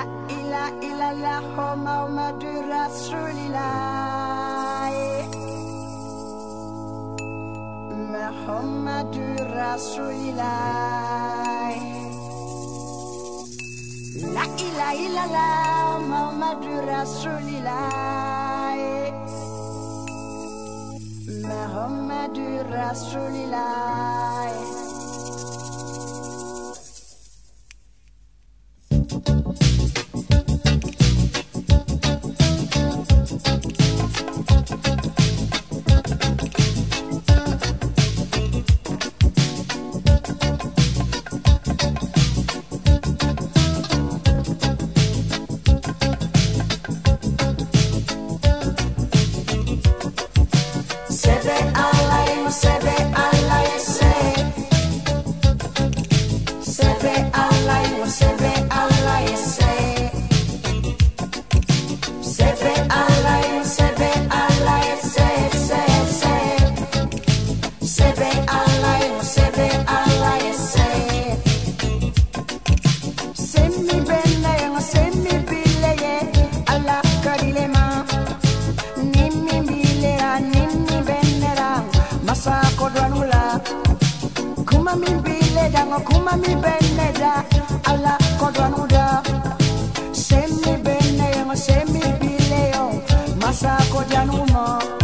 La ila ila la homa umadu rasulillah Muhammadu rasulillah La ila ila la homa umadu rasulillah Muhammadu rasulillah Ile dango kuma mi bene beneda ala kodwanuda semi bene ngo semi bile bileo masa kodyanumo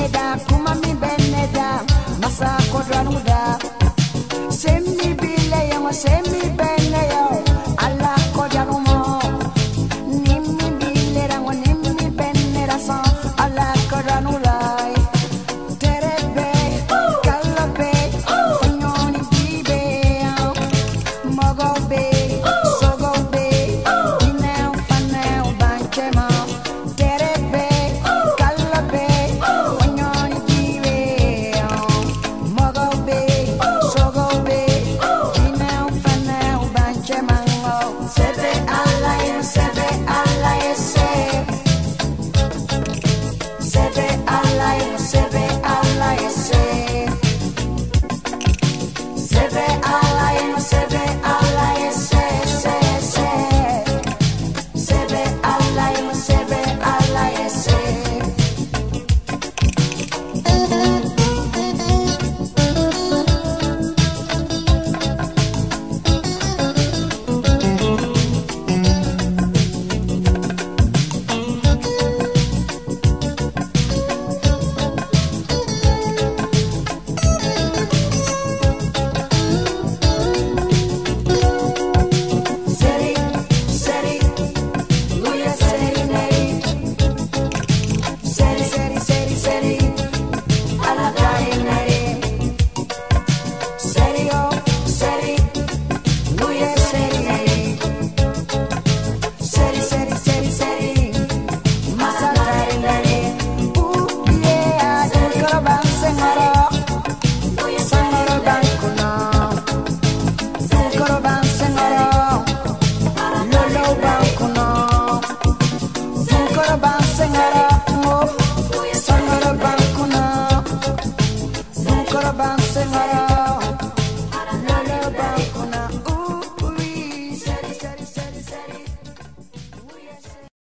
beneda kuma mi beneda masa kodranuda semi bile semi bene yo ala terebe bibe mogobe sogobe dancing around.